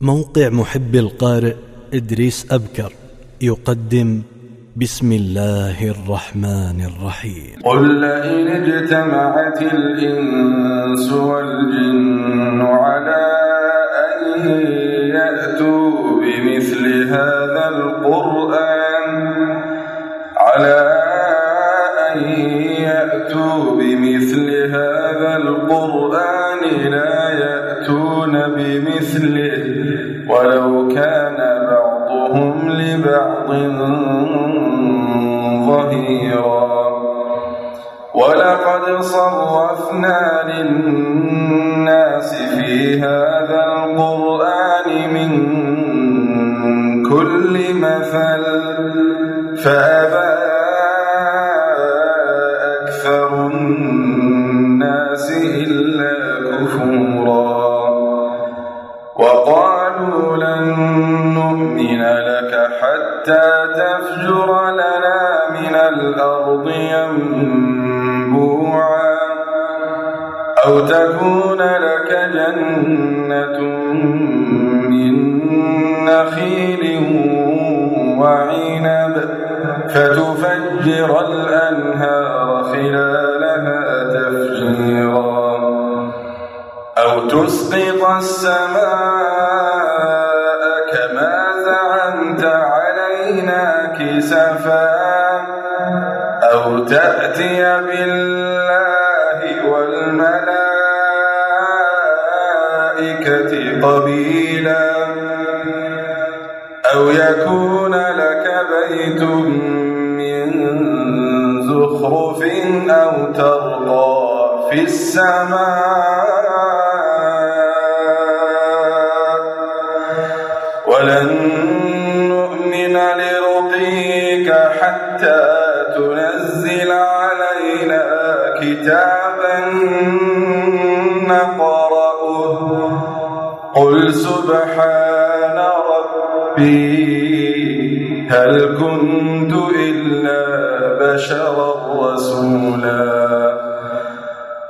موقع محب القارئ إدريس أبكر يقدم بسم الله الرحمن الرحيم. قل لئن اجتمعت الإنس والجن على أن يأتوا بمثل هذا القرآن على أن يأتوا بمثل هذا القرآن لا يأتون بمثله ولو كان بعضهم لبعض ظهيرا. ولقد صرفنا للناس في هذا القرآن من كل مثل فأبى حتى تفجر لنا من الأرض ينبوعا أو تكون لك جنة من نخيل وعنب فتفجر الأنهار خلالها تفجيرا أو تسقط السماء كسفا أو تأتي بالله والملائكة قبيلا أو يكون لك بيت من زخرف أو ترقى في السماء ولن حتى تنزل علينا كتابا نقرأه. قل سبحان ربي هل كنت إلا بشرا رسولا؟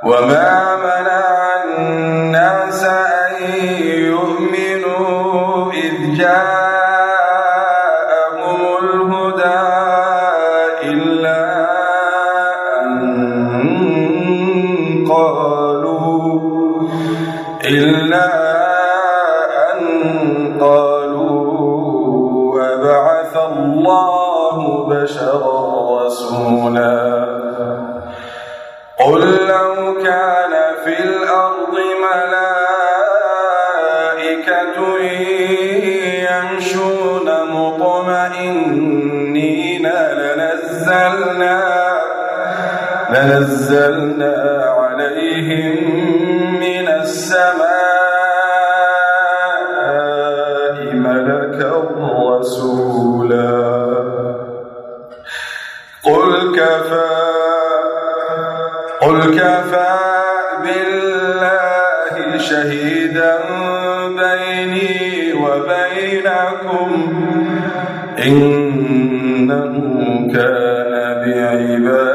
وما كان في الأرض ملائكة لنزلنا لنزلنا عليهم من السماء ملكا رسولا. قل كفى قل كفى بالله شهيدا بيني وبينكم. إنه كان بعباده